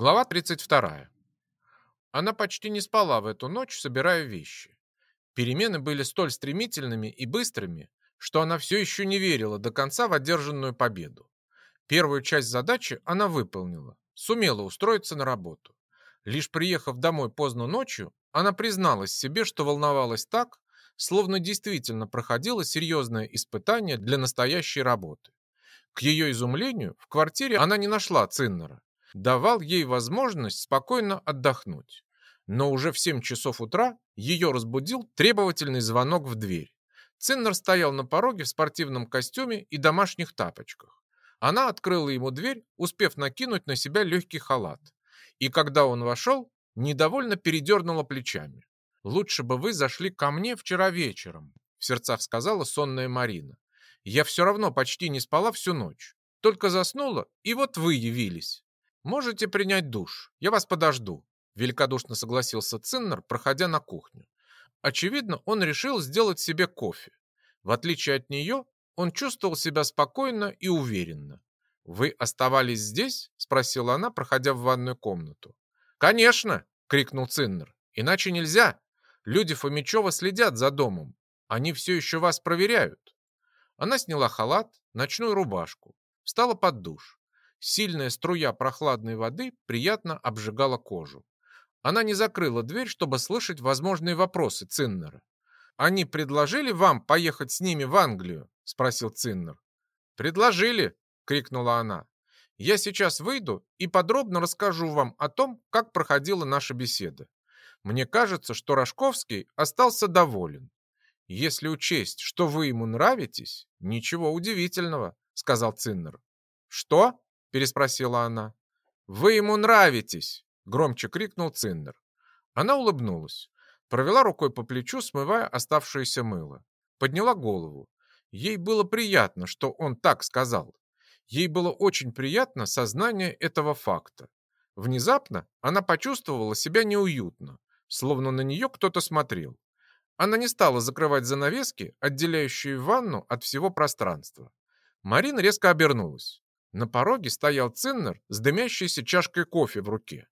Глава 32. Она почти не спала в эту ночь, собирая вещи. Перемены были столь стремительными и быстрыми, что она все еще не верила до конца в одержанную победу. Первую часть задачи она выполнила, сумела устроиться на работу. Лишь приехав домой поздно ночью, она призналась себе, что волновалась так, словно действительно проходило серьезное испытание для настоящей работы. К ее изумлению, в квартире она не нашла Циннера давал ей возможность спокойно отдохнуть. Но уже в 7 часов утра ее разбудил требовательный звонок в дверь. Циннер стоял на пороге в спортивном костюме и домашних тапочках. Она открыла ему дверь, успев накинуть на себя легкий халат. И когда он вошел, недовольно передернула плечами. «Лучше бы вы зашли ко мне вчера вечером», — в сердцах сказала сонная Марина. «Я все равно почти не спала всю ночь. Только заснула, и вот вы явились. «Можете принять душ, я вас подожду», — великодушно согласился Циннер, проходя на кухню. Очевидно, он решил сделать себе кофе. В отличие от нее, он чувствовал себя спокойно и уверенно. «Вы оставались здесь?» — спросила она, проходя в ванную комнату. «Конечно!» — крикнул Циннер. «Иначе нельзя. Люди Фомичева следят за домом. Они все еще вас проверяют». Она сняла халат, ночную рубашку, встала под душ. Сильная струя прохладной воды приятно обжигала кожу. Она не закрыла дверь, чтобы слышать возможные вопросы Циннера. «Они предложили вам поехать с ними в Англию?» – спросил Циннер. «Предложили!» – крикнула она. «Я сейчас выйду и подробно расскажу вам о том, как проходила наша беседа. Мне кажется, что Рожковский остался доволен. Если учесть, что вы ему нравитесь, ничего удивительного», – сказал Циннер. «Что?» Переспросила она. «Вы ему нравитесь!» — громче крикнул Циннер. Она улыбнулась, провела рукой по плечу, смывая оставшееся мыло. Подняла голову. Ей было приятно, что он так сказал. Ей было очень приятно сознание этого факта. Внезапно она почувствовала себя неуютно, словно на нее кто-то смотрел. Она не стала закрывать занавески, отделяющие ванну от всего пространства. Марина резко обернулась. На пороге стоял Циннер с дымящейся чашкой кофе в руке.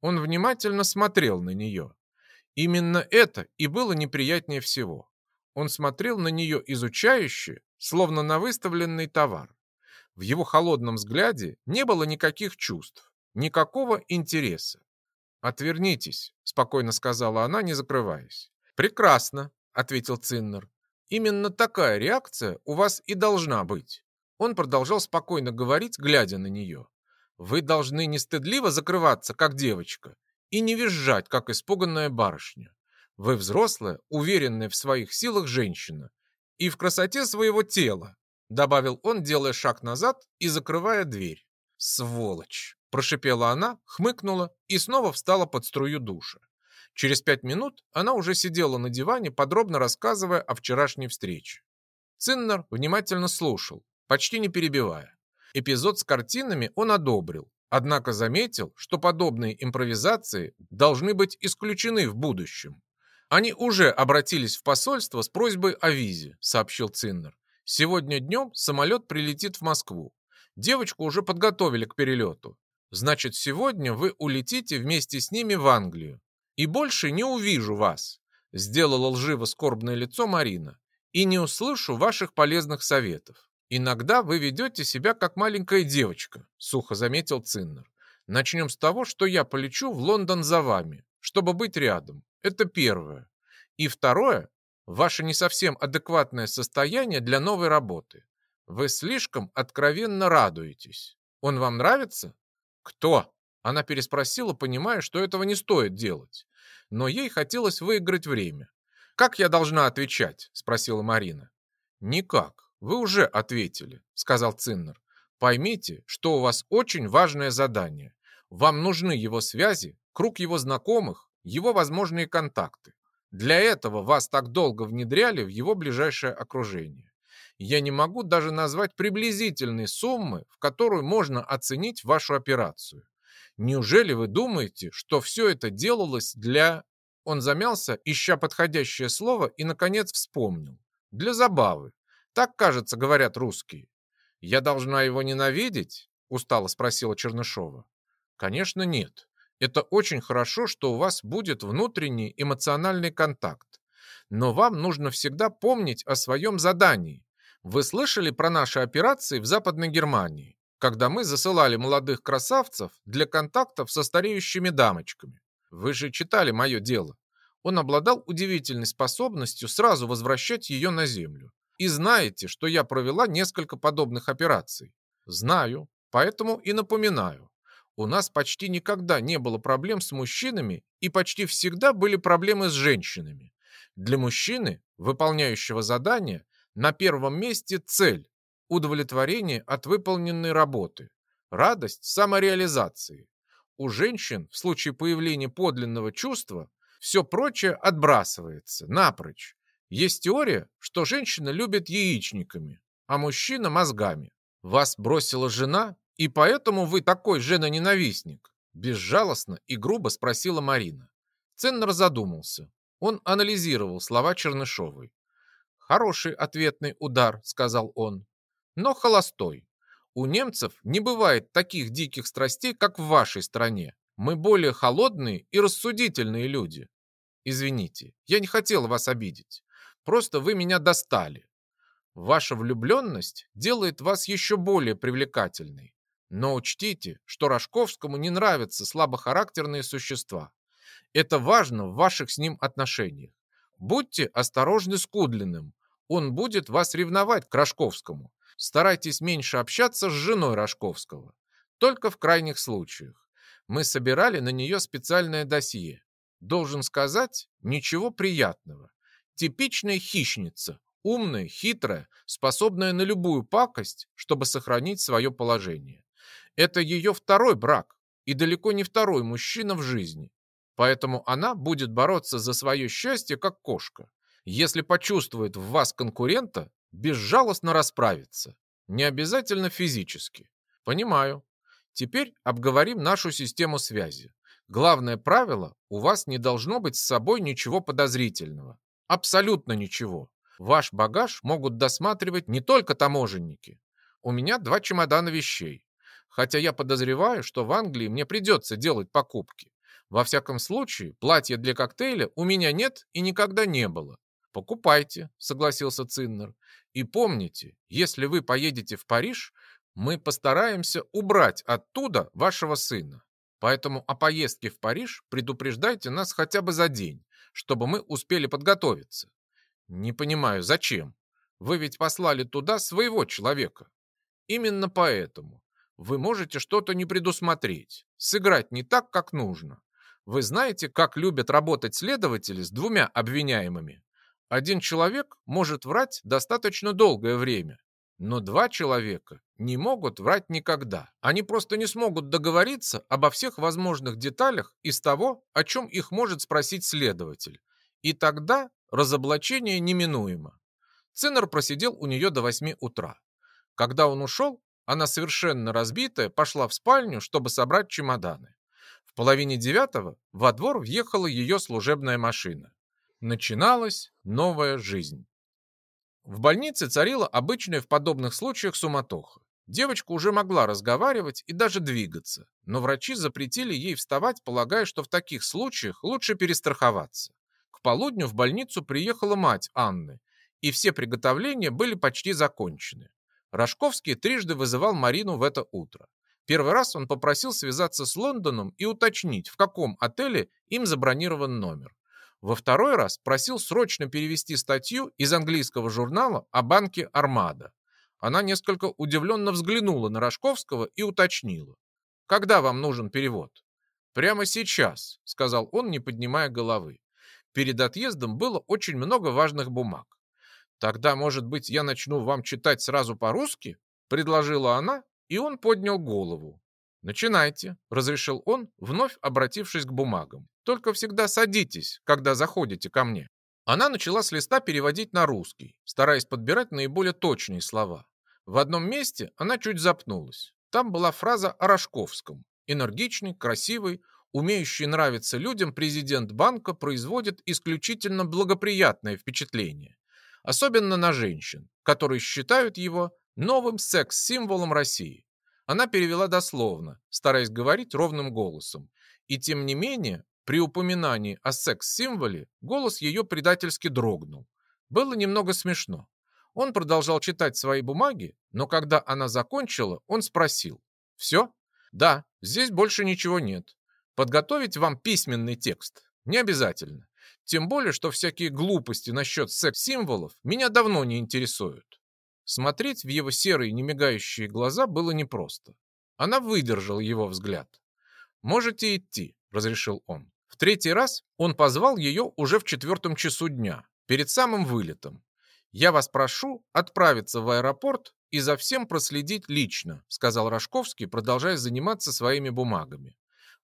Он внимательно смотрел на нее. Именно это и было неприятнее всего. Он смотрел на нее изучающе, словно на выставленный товар. В его холодном взгляде не было никаких чувств, никакого интереса. «Отвернитесь», — спокойно сказала она, не закрываясь. «Прекрасно», — ответил Циннер. «Именно такая реакция у вас и должна быть. Он продолжал спокойно говорить, глядя на нее. «Вы должны не стыдливо закрываться, как девочка, и не визжать, как испуганная барышня. Вы взрослая, уверенная в своих силах женщина и в красоте своего тела», добавил он, делая шаг назад и закрывая дверь. «Сволочь!» – прошипела она, хмыкнула и снова встала под струю душа. Через пять минут она уже сидела на диване, подробно рассказывая о вчерашней встрече. Циннер внимательно слушал, почти не перебивая. Эпизод с картинами он одобрил, однако заметил, что подобные импровизации должны быть исключены в будущем. Они уже обратились в посольство с просьбой о визе, сообщил Циннер. Сегодня днем самолет прилетит в Москву. Девочку уже подготовили к перелету. Значит, сегодня вы улетите вместе с ними в Англию. И больше не увижу вас, сделала лживо скорбное лицо Марина, и не услышу ваших полезных советов. «Иногда вы ведете себя как маленькая девочка», — сухо заметил Циннер. «Начнем с того, что я полечу в Лондон за вами, чтобы быть рядом. Это первое. И второе — ваше не совсем адекватное состояние для новой работы. Вы слишком откровенно радуетесь. Он вам нравится?» «Кто?» — она переспросила, понимая, что этого не стоит делать. Но ей хотелось выиграть время. «Как я должна отвечать?» — спросила Марина. «Никак. «Вы уже ответили», — сказал Циннер. «Поймите, что у вас очень важное задание. Вам нужны его связи, круг его знакомых, его возможные контакты. Для этого вас так долго внедряли в его ближайшее окружение. Я не могу даже назвать приблизительные суммы, в которую можно оценить вашу операцию. Неужели вы думаете, что все это делалось для...» Он замялся, ища подходящее слово, и, наконец, вспомнил. «Для забавы. Так, кажется, говорят русские. Я должна его ненавидеть? Устало спросила Чернышова. Конечно, нет. Это очень хорошо, что у вас будет внутренний эмоциональный контакт. Но вам нужно всегда помнить о своем задании. Вы слышали про наши операции в Западной Германии, когда мы засылали молодых красавцев для контактов со стареющими дамочками? Вы же читали мое дело. Он обладал удивительной способностью сразу возвращать ее на землю. И знаете, что я провела несколько подобных операций? Знаю, поэтому и напоминаю. У нас почти никогда не было проблем с мужчинами и почти всегда были проблемы с женщинами. Для мужчины, выполняющего задание, на первом месте цель – удовлетворение от выполненной работы, радость самореализации. У женщин в случае появления подлинного чувства все прочее отбрасывается напрочь. Есть теория, что женщина любит яичниками, а мужчина мозгами. Вас бросила жена, и поэтому вы такой женоненавистник? Безжалостно и грубо спросила Марина. Ценнер задумался. Он анализировал слова Чернышовой. «Хороший ответный удар», — сказал он, — «но холостой. У немцев не бывает таких диких страстей, как в вашей стране. Мы более холодные и рассудительные люди. Извините, я не хотел вас обидеть. Просто вы меня достали. Ваша влюбленность делает вас еще более привлекательной. Но учтите, что Рожковскому не нравятся слабохарактерные существа. Это важно в ваших с ним отношениях. Будьте осторожны с Кудлиным. Он будет вас ревновать к Рожковскому. Старайтесь меньше общаться с женой Рожковского. Только в крайних случаях. Мы собирали на нее специальное досье. Должен сказать, ничего приятного. Типичная хищница, умная, хитрая, способная на любую пакость, чтобы сохранить свое положение. Это ее второй брак и далеко не второй мужчина в жизни. Поэтому она будет бороться за свое счастье, как кошка. Если почувствует в вас конкурента, безжалостно расправится. Не обязательно физически. Понимаю. Теперь обговорим нашу систему связи. Главное правило, у вас не должно быть с собой ничего подозрительного. Абсолютно ничего. Ваш багаж могут досматривать не только таможенники. У меня два чемодана вещей. Хотя я подозреваю, что в Англии мне придется делать покупки. Во всяком случае, платья для коктейля у меня нет и никогда не было. Покупайте, согласился Циннер. И помните, если вы поедете в Париж, мы постараемся убрать оттуда вашего сына. Поэтому о поездке в Париж предупреждайте нас хотя бы за день, чтобы мы успели подготовиться. Не понимаю, зачем? Вы ведь послали туда своего человека. Именно поэтому. Вы можете что-то не предусмотреть, сыграть не так, как нужно. Вы знаете, как любят работать следователи с двумя обвиняемыми? Один человек может врать достаточно долгое время, но два человека не могут врать никогда. Они просто не смогут договориться обо всех возможных деталях из того, о чем их может спросить следователь. И тогда разоблачение неминуемо. Циннер просидел у нее до восьми утра. Когда он ушел, она совершенно разбитая пошла в спальню, чтобы собрать чемоданы. В половине девятого во двор въехала ее служебная машина. Начиналась новая жизнь. В больнице царила обычная в подобных случаях суматоха. Девочка уже могла разговаривать и даже двигаться, но врачи запретили ей вставать, полагая, что в таких случаях лучше перестраховаться. К полудню в больницу приехала мать Анны, и все приготовления были почти закончены. Рожковский трижды вызывал Марину в это утро. Первый раз он попросил связаться с Лондоном и уточнить, в каком отеле им забронирован номер. Во второй раз просил срочно перевести статью из английского журнала о банке «Армада». Она несколько удивленно взглянула на Рожковского и уточнила. «Когда вам нужен перевод?» «Прямо сейчас», — сказал он, не поднимая головы. Перед отъездом было очень много важных бумаг. «Тогда, может быть, я начну вам читать сразу по-русски?» — предложила она, и он поднял голову. «Начинайте», — разрешил он, вновь обратившись к бумагам. «Только всегда садитесь, когда заходите ко мне». Она начала с листа переводить на русский, стараясь подбирать наиболее точные слова. В одном месте она чуть запнулась. Там была фраза о Рожковском. Энергичный, красивый, умеющий нравиться людям президент банка производит исключительно благоприятное впечатление. Особенно на женщин, которые считают его новым секс-символом России. Она перевела дословно, стараясь говорить ровным голосом. И тем не менее, при упоминании о секс-символе голос ее предательски дрогнул. Было немного смешно. Он продолжал читать свои бумаги, но когда она закончила, он спросил. «Все?» «Да, здесь больше ничего нет. Подготовить вам письменный текст? Не обязательно. Тем более, что всякие глупости насчет секс-символов меня давно не интересуют». Смотреть в его серые немигающие глаза было непросто. Она выдержала его взгляд. «Можете идти», — разрешил он. Третий раз он позвал ее уже в четвертом часу дня, перед самым вылетом. «Я вас прошу отправиться в аэропорт и за всем проследить лично», сказал Рожковский, продолжая заниматься своими бумагами.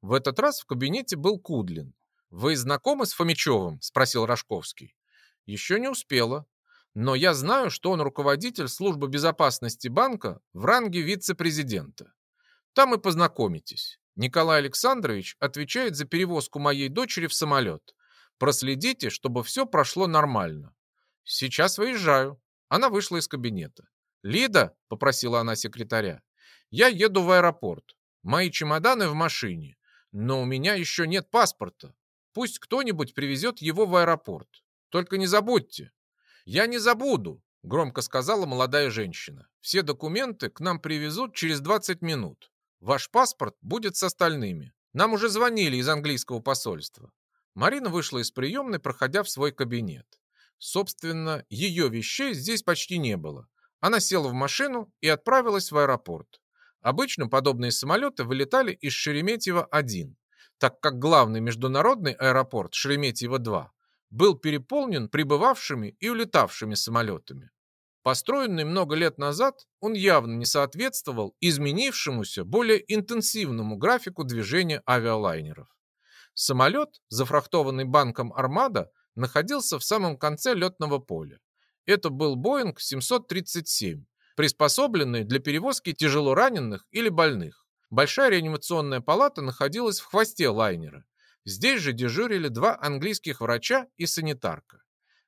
В этот раз в кабинете был Кудлин. «Вы знакомы с Фомичевым?» – спросил Рожковский. «Еще не успела. Но я знаю, что он руководитель службы безопасности банка в ранге вице-президента. Там и познакомитесь. Николай Александрович отвечает за перевозку моей дочери в самолет. Проследите, чтобы все прошло нормально. Сейчас выезжаю. Она вышла из кабинета. «Лида», — попросила она секретаря, — «я еду в аэропорт. Мои чемоданы в машине, но у меня еще нет паспорта. Пусть кто-нибудь привезет его в аэропорт. Только не забудьте». «Я не забуду», — громко сказала молодая женщина. «Все документы к нам привезут через 20 минут. Ваш паспорт будет с остальными. Нам уже звонили из английского посольства». Марина вышла из приемной, проходя в свой кабинет. Собственно, ее вещей здесь почти не было. Она села в машину и отправилась в аэропорт. Обычно подобные самолеты вылетали из Шереметьево-1, так как главный международный аэропорт Шереметьево-2 был переполнен прибывавшими и улетавшими самолетами. Построенный много лет назад, он явно не соответствовал изменившемуся, более интенсивному графику движения авиалайнеров. Самолет, зафрахтованный банком «Армада», находился в самом конце летного поля. Это был Боинг 737, приспособленный для перевозки тяжелораненых или больных. Большая реанимационная палата находилась в хвосте лайнера. Здесь же дежурили два английских врача и санитарка.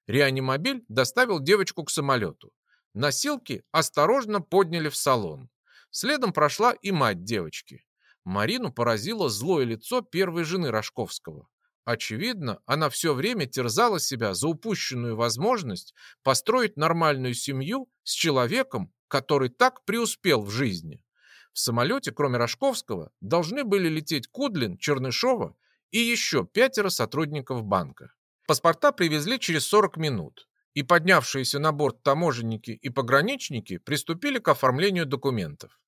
Реанимобиль доставил девочку к самолету. Носилки осторожно подняли в салон. Следом прошла и мать девочки. Марину поразило злое лицо первой жены Рожковского. Очевидно, она все время терзала себя за упущенную возможность построить нормальную семью с человеком, который так преуспел в жизни. В самолете, кроме Рожковского, должны были лететь Кудлин, Чернышова и еще пятеро сотрудников банка. Паспорта привезли через 40 минут и поднявшиеся на борт таможенники и пограничники приступили к оформлению документов.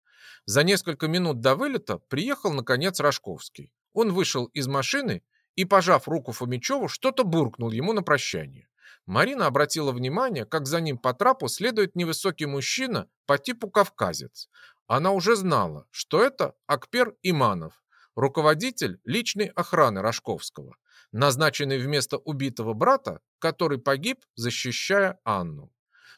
За несколько минут до вылета приехал, наконец, Рожковский. Он вышел из машины и, пожав руку Фомичеву, что-то буркнул ему на прощание. Марина обратила внимание, как за ним по трапу следует невысокий мужчина по типу кавказец. Она уже знала, что это Акпер Иманов, руководитель личной охраны Рожковского назначенный вместо убитого брата, который погиб, защищая Анну.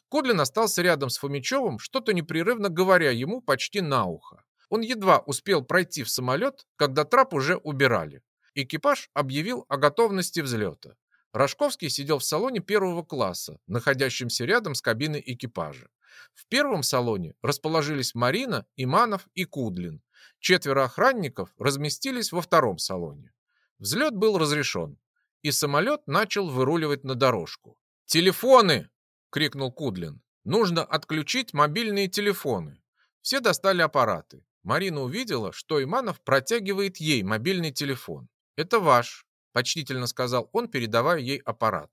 Кодлин остался рядом с Фомичевым, что-то непрерывно говоря ему почти на ухо. Он едва успел пройти в самолет, когда трап уже убирали. Экипаж объявил о готовности взлета. Рожковский сидел в салоне первого класса, находящемся рядом с кабиной экипажа. В первом салоне расположились Марина, Иманов и Кудлин. Четверо охранников разместились во втором салоне. Взлет был разрешен, и самолет начал выруливать на дорожку. «Телефоны!» — крикнул Кудлин. «Нужно отключить мобильные телефоны». Все достали аппараты. Марина увидела, что Иманов протягивает ей мобильный телефон. «Это ваш», — почтительно сказал он, передавая ей аппарат.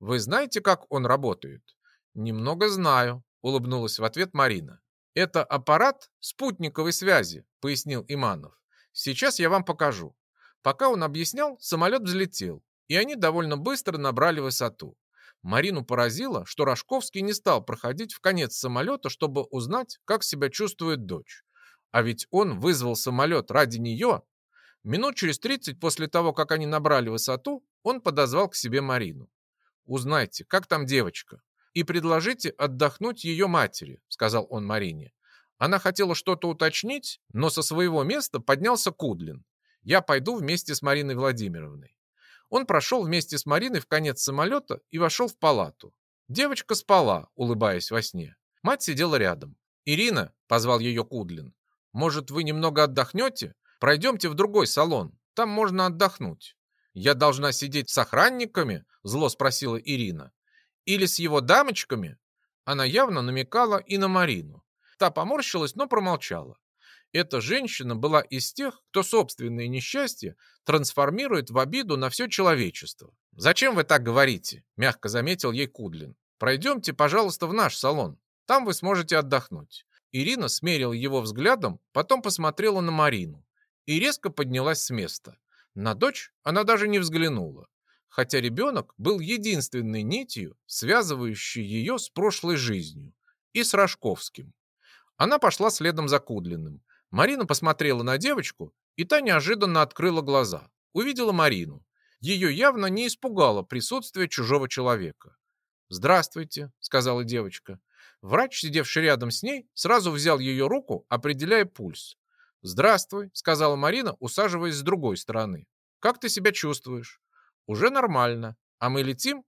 «Вы знаете, как он работает?» «Немного знаю», — улыбнулась в ответ Марина. «Это аппарат спутниковой связи», — пояснил Иманов. «Сейчас я вам покажу. Пока он объяснял, самолет взлетел, и они довольно быстро набрали высоту. Марину поразило, что Рожковский не стал проходить в конец самолета, чтобы узнать, как себя чувствует дочь. А ведь он вызвал самолет ради нее. Минут через 30 после того, как они набрали высоту, он подозвал к себе Марину. «Узнайте, как там девочка, и предложите отдохнуть ее матери», сказал он Марине. Она хотела что-то уточнить, но со своего места поднялся Кудлин. Я пойду вместе с Мариной Владимировной. Он прошел вместе с Мариной в конец самолета и вошел в палату. Девочка спала, улыбаясь во сне. Мать сидела рядом. «Ирина», — позвал ее Кудлин, Может, вы немного отдохнете? Пройдемте в другой салон, там можно отдохнуть». «Я должна сидеть с охранниками?» – зло спросила Ирина. «Или с его дамочками?» Она явно намекала и на Марину. Та поморщилась, но промолчала. Эта женщина была из тех, кто собственные несчастья трансформирует в обиду на все человечество. «Зачем вы так говорите?» – мягко заметил ей Кудлин. «Пройдемте, пожалуйста, в наш салон. Там вы сможете отдохнуть». Ирина смерила его взглядом, потом посмотрела на Марину и резко поднялась с места. На дочь она даже не взглянула хотя ребенок был единственной нитью, связывающей ее с прошлой жизнью и с Рожковским. Она пошла следом за Кудлиным. Марина посмотрела на девочку, и та неожиданно открыла глаза. Увидела Марину. Ее явно не испугало присутствие чужого человека. «Здравствуйте», — сказала девочка. Врач, сидевший рядом с ней, сразу взял ее руку, определяя пульс. «Здравствуй», — сказала Марина, усаживаясь с другой стороны. «Как ты себя чувствуешь?» Уже нормально. А мы летим?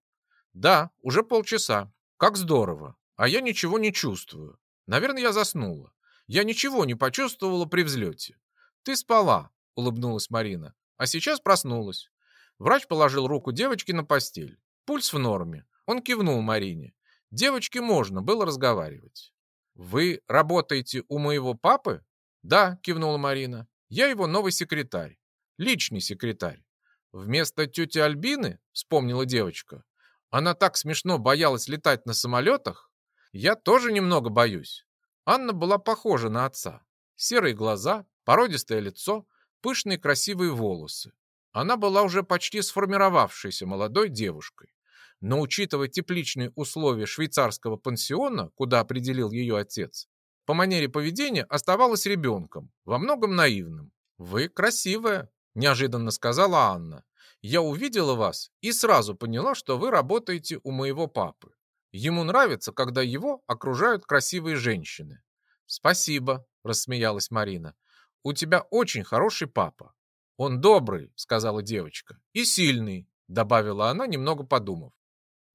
Да, уже полчаса. Как здорово. А я ничего не чувствую. Наверное, я заснула. Я ничего не почувствовала при взлете. Ты спала, улыбнулась Марина. А сейчас проснулась. Врач положил руку девочки на постель. Пульс в норме. Он кивнул Марине. Девочке можно было разговаривать. «Вы работаете у моего папы?» «Да», — кивнула Марина. «Я его новый секретарь. Личный секретарь. Вместо тети Альбины, вспомнила девочка, она так смешно боялась летать на самолетах. Я тоже немного боюсь. Анна была похожа на отца. Серые глаза, породистое лицо, пышные красивые волосы. Она была уже почти сформировавшейся молодой девушкой. Но учитывая тепличные условия швейцарского пансиона, куда определил ее отец, по манере поведения оставалась ребенком, во многом наивным. «Вы красивая», неожиданно сказала Анна. «Я увидела вас и сразу поняла, что вы работаете у моего папы. Ему нравится, когда его окружают красивые женщины». «Спасибо», – рассмеялась Марина. «У тебя очень хороший папа». «Он добрый», – сказала девочка. «И сильный», – добавила она, немного подумав.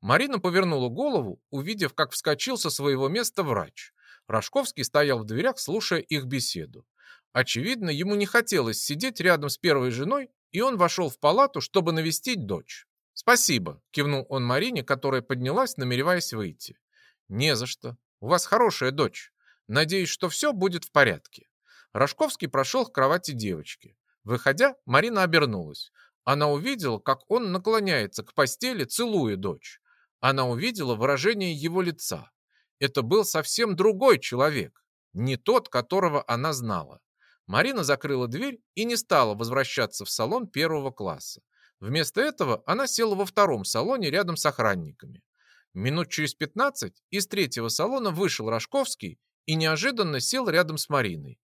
Марина повернула голову, увидев, как вскочил со своего места врач. Рожковский стоял в дверях, слушая их беседу. Очевидно, ему не хотелось сидеть рядом с первой женой, и он вошел в палату, чтобы навестить дочь. «Спасибо», — кивнул он Марине, которая поднялась, намереваясь выйти. «Не за что. У вас хорошая дочь. Надеюсь, что все будет в порядке». Рожковский прошел к кровати девочки. Выходя, Марина обернулась. Она увидела, как он наклоняется к постели, целуя дочь. Она увидела выражение его лица. Это был совсем другой человек, не тот, которого она знала. Марина закрыла дверь и не стала возвращаться в салон первого класса. Вместо этого она села во втором салоне рядом с охранниками. Минут через 15 из третьего салона вышел Рожковский и неожиданно сел рядом с Мариной.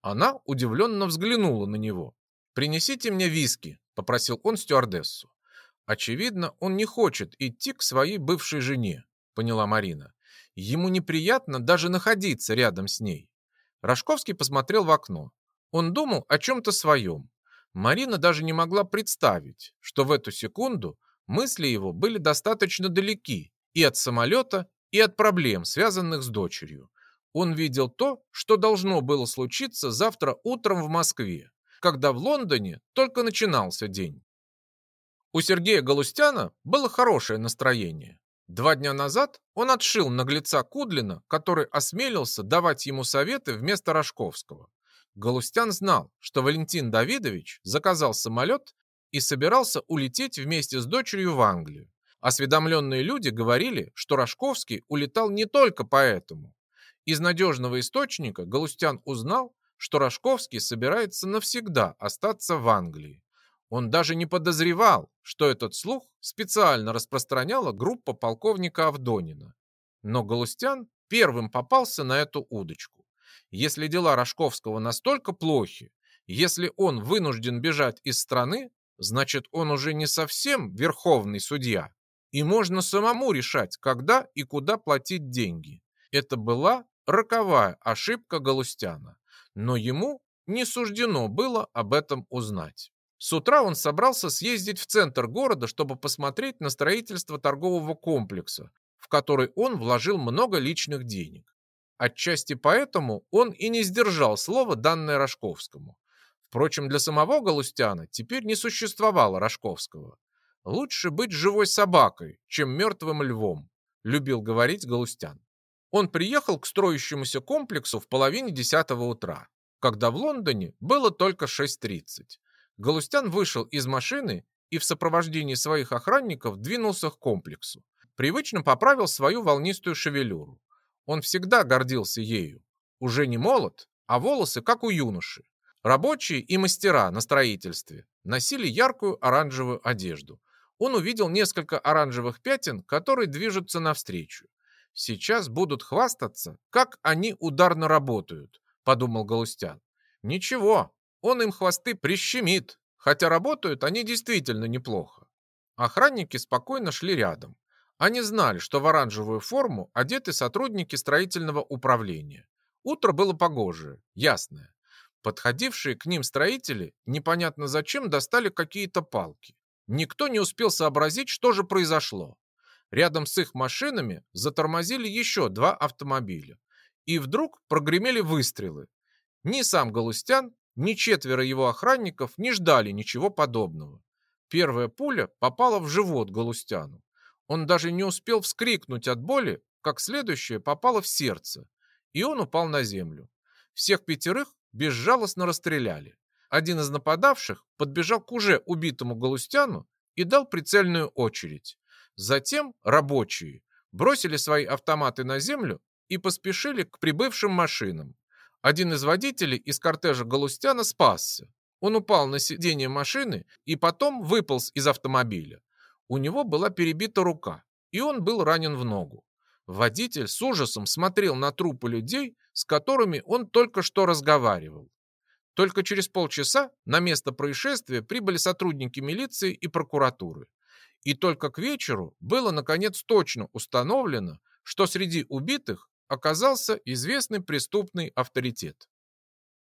Она удивленно взглянула на него. «Принесите мне виски», — попросил он стюардессу. «Очевидно, он не хочет идти к своей бывшей жене», — поняла Марина. «Ему неприятно даже находиться рядом с ней». Рожковский посмотрел в окно. Он думал о чем-то своем. Марина даже не могла представить, что в эту секунду мысли его были достаточно далеки и от самолета, и от проблем, связанных с дочерью. Он видел то, что должно было случиться завтра утром в Москве, когда в Лондоне только начинался день. У Сергея Галустяна было хорошее настроение. Два дня назад он отшил наглеца Кудлина, который осмелился давать ему советы вместо Рожковского. Галустян знал, что Валентин Давидович заказал самолет и собирался улететь вместе с дочерью в Англию. Осведомленные люди говорили, что Рожковский улетал не только поэтому. Из надежного источника Галустян узнал, что Рожковский собирается навсегда остаться в Англии. Он даже не подозревал, что этот слух специально распространяла группа полковника Авдонина. Но Галустян первым попался на эту удочку. Если дела Рожковского настолько плохи, если он вынужден бежать из страны, значит, он уже не совсем верховный судья. И можно самому решать, когда и куда платить деньги. Это была роковая ошибка Галустяна. Но ему не суждено было об этом узнать. С утра он собрался съездить в центр города, чтобы посмотреть на строительство торгового комплекса, в который он вложил много личных денег. Отчасти поэтому он и не сдержал слова, данное Рожковскому. Впрочем, для самого Галустяна теперь не существовало Рожковского. «Лучше быть живой собакой, чем мертвым львом», — любил говорить Галустян. Он приехал к строящемуся комплексу в половине десятого утра, когда в Лондоне было только 6.30. Галустян вышел из машины и в сопровождении своих охранников двинулся к комплексу. Привычно поправил свою волнистую шевелюру. Он всегда гордился ею. Уже не молод, а волосы как у юноши. Рабочие и мастера на строительстве носили яркую оранжевую одежду, он увидел несколько оранжевых пятен, которые движутся навстречу. «Сейчас будут хвастаться, как они ударно работают», — подумал Галустян. «Ничего, он им хвосты прищемит, хотя работают они действительно неплохо». Охранники спокойно шли рядом. Они знали, что в оранжевую форму одеты сотрудники строительного управления. Утро было погожее, ясное. Подходившие к ним строители непонятно зачем достали какие-то палки. Никто не успел сообразить, что же произошло. Рядом с их машинами затормозили еще два автомобиля. И вдруг прогремели выстрелы. Ни сам Галустян, ни четверо его охранников не ждали ничего подобного. Первая пуля попала в живот Галустяну. Он даже не успел вскрикнуть от боли, как следующая попала в сердце, и он упал на землю. Всех пятерых безжалостно расстреляли. Один из нападавших подбежал к уже убитому Галустяну и дал прицельную очередь. Затем рабочие бросили свои автоматы на землю и поспешили к прибывшим машинам. Один из водителей из кортежа Галустяна спасся. Он упал на сиденье машины и потом выполз из автомобиля. У него была перебита рука, и он был ранен в ногу. Водитель с ужасом смотрел на трупы людей, с которыми он только что разговаривал. Только через полчаса на место происшествия прибыли сотрудники милиции и прокуратуры. И только к вечеру было наконец точно установлено, что среди убитых оказался известный преступный авторитет.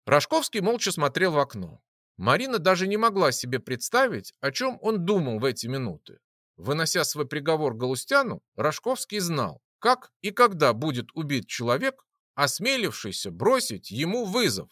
Рожковский молча смотрел в окно. Марина даже не могла себе представить, о чем он думал в эти минуты. Вынося свой приговор Галустяну, Рожковский знал, как и когда будет убит человек, осмелившийся бросить ему вызов.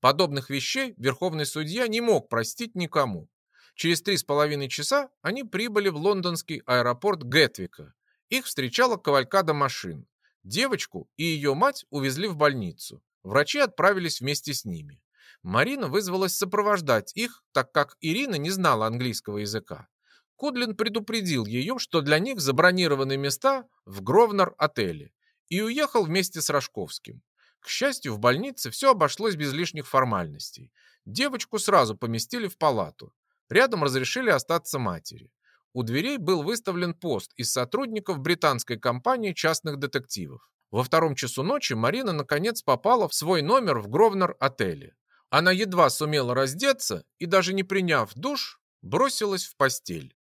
Подобных вещей верховный судья не мог простить никому. Через три с половиной часа они прибыли в лондонский аэропорт Гетвика. Их встречала кавалькада машин. Девочку и ее мать увезли в больницу. Врачи отправились вместе с ними. Марина вызвалась сопровождать их, так как Ирина не знала английского языка. Кудлин предупредил ее, что для них забронированы места в Гровнер-отеле, и уехал вместе с Рожковским. К счастью, в больнице все обошлось без лишних формальностей. Девочку сразу поместили в палату. Рядом разрешили остаться матери. У дверей был выставлен пост из сотрудников британской компании частных детективов. Во втором часу ночи Марина наконец попала в свой номер в Гровнер-отеле. Она едва сумела раздеться и, даже не приняв душ, бросилась в постель.